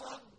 وَتَصَدَّقْ